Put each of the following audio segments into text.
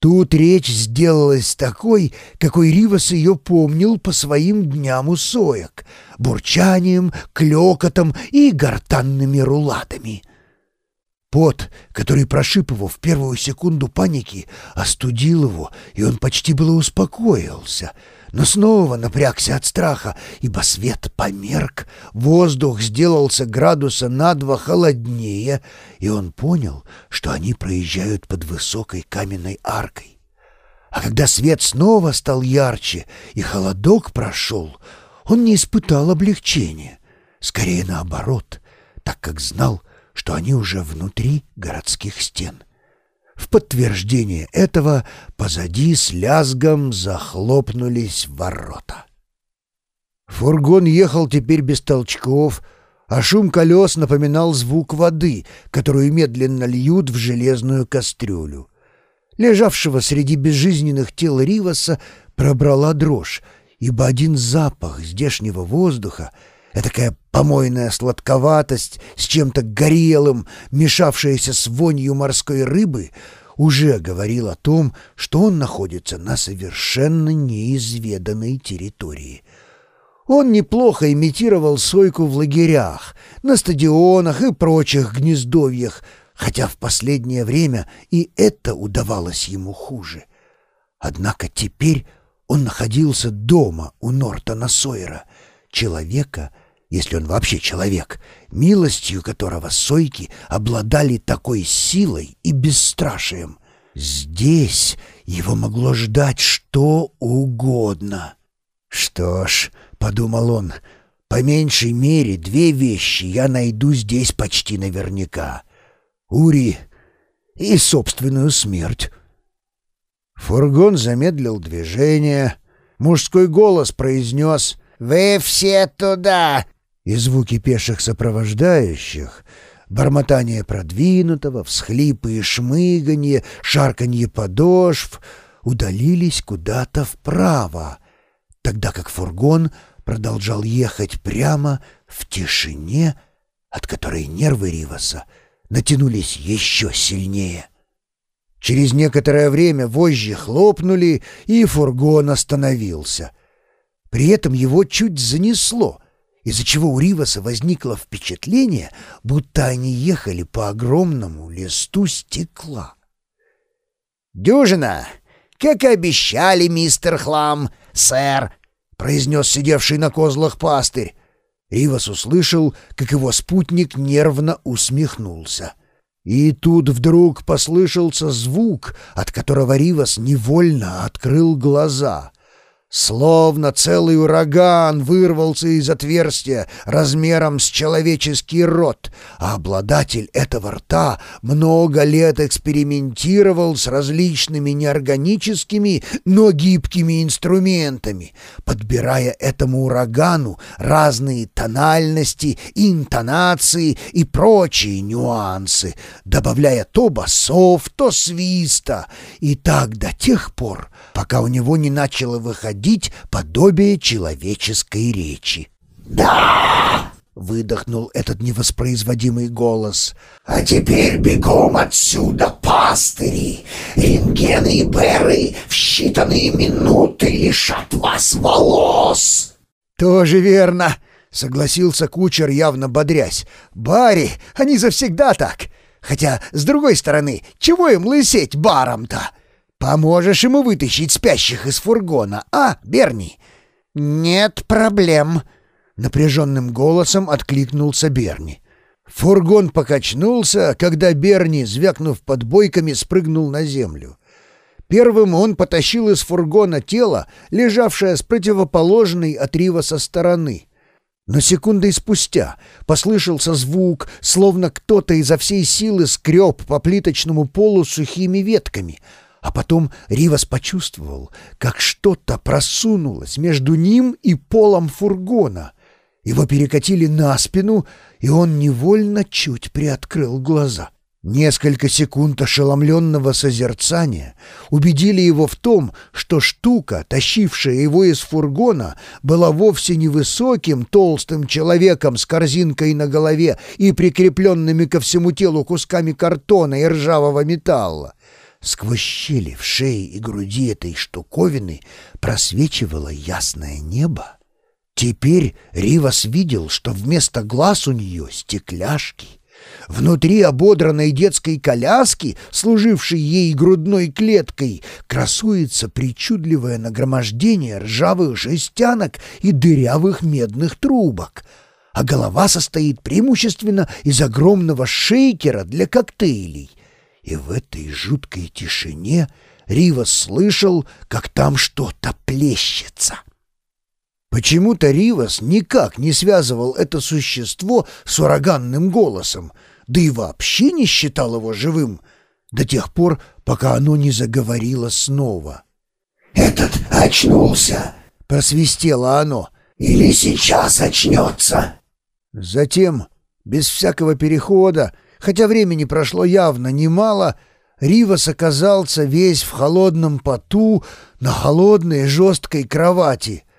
Тут речь сделалась такой, какой Ривас ее помнил по своим дням у соек, бурчанием, клёкотом и гортанными руладами. Пот, который прошиб его в первую секунду паники, остудил его, и он почти было успокоился — но снова напрягся от страха, ибо свет померк, воздух сделался градуса на два холоднее, и он понял, что они проезжают под высокой каменной аркой. А когда свет снова стал ярче и холодок прошел, он не испытал облегчения, скорее наоборот, так как знал, что они уже внутри городских стен. В подтверждение этого позади с лязгом захлопнулись ворота. Фургон ехал теперь без толчков, а шум колес напоминал звук воды, которую медленно льют в железную кастрюлю. Лежавшего среди безжизненных тел Риваса пробрала дрожь, ибо один запах здешнего воздуха — Этакая помойная сладковатость с чем-то горелым, мешавшаяся с вонью морской рыбы, уже говорил о том, что он находится на совершенно неизведанной территории. Он неплохо имитировал сойку в лагерях, на стадионах и прочих гнездовьях, хотя в последнее время и это удавалось ему хуже. Однако теперь он находился дома у Нортона Сойера, человека, если он вообще человек, милостью которого сойки обладали такой силой и бесстрашием. Здесь его могло ждать что угодно. «Что ж», — подумал он, — «по меньшей мере две вещи я найду здесь почти наверняка. Ури и собственную смерть». Фургон замедлил движение. Мужской голос произнес «Вы все туда! и звуки пеших сопровождающих, бормотание продвинутого, всхлипы и шмыганье, шарканье подошв удалились куда-то вправо, тогда как фургон продолжал ехать прямо в тишине, от которой нервы Риваса натянулись еще сильнее. Через некоторое время вожжи хлопнули, и фургон остановился. При этом его чуть занесло — из-за чего у Риваса возникло впечатление, будто они ехали по огромному листу стекла. «Дюжина, как и обещали, мистер Хлам, сэр», — произнес сидевший на козлах пастырь. Ривас услышал, как его спутник нервно усмехнулся. И тут вдруг послышался звук, от которого Ривас невольно открыл глаза — Словно целый ураган вырвался из отверстия размером с человеческий рот, а обладатель этого рта много лет экспериментировал с различными неорганическими, но гибкими инструментами, подбирая этому урагану разные тональности, интонации и прочие нюансы, добавляя то басов, то свиста, и так до тех пор, пока у него не начало выходить подобие человеческой речи. «Да!» — выдохнул этот невоспроизводимый голос. «А теперь бегом отсюда, пастыри! Рентгены и беры в считанные минуты лишат вас волос!» «Тоже верно!» — согласился кучер, явно бодрясь. «Бари, они завсегда так! Хотя, с другой стороны, чего им лысеть баром-то?» Поможешь ему вытащить спящих из фургона, а, Берни?» «Нет проблем», — напряженным голосом откликнулся Берни. Фургон покачнулся, когда Берни, звякнув подбойками, спрыгнул на землю. Первым он потащил из фургона тело, лежавшее с противоположной от Рива со стороны. Но секундой спустя послышался звук, словно кто-то изо всей силы скреб по плиточному полу сухими ветками — а потом Ривас почувствовал, как что-то просунулось между ним и полом фургона. Его перекатили на спину, и он невольно чуть приоткрыл глаза. Несколько секунд ошеломленного созерцания убедили его в том, что штука, тащившая его из фургона, была вовсе невысоким толстым человеком с корзинкой на голове и прикрепленными ко всему телу кусками картона и ржавого металла. Сквозь щели в шее и груди этой штуковины просвечивало ясное небо. Теперь Ривас видел, что вместо глаз у нее стекляшки. Внутри ободранной детской коляски, служившей ей грудной клеткой, красуется причудливое нагромождение ржавых жестянок и дырявых медных трубок, а голова состоит преимущественно из огромного шейкера для коктейлей. И в этой жуткой тишине Ривас слышал, как там что-то плещется. Почему-то Ривас никак не связывал это существо с ураганным голосом, да и вообще не считал его живым до тех пор, пока оно не заговорило снова. «Этот очнулся!» — просвистело оно. «Или сейчас очнется!» Затем, без всякого перехода, хотя времени прошло явно немало, Ривас оказался весь в холодном поту на холодной жесткой кровати —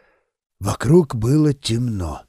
Вокруг было темно.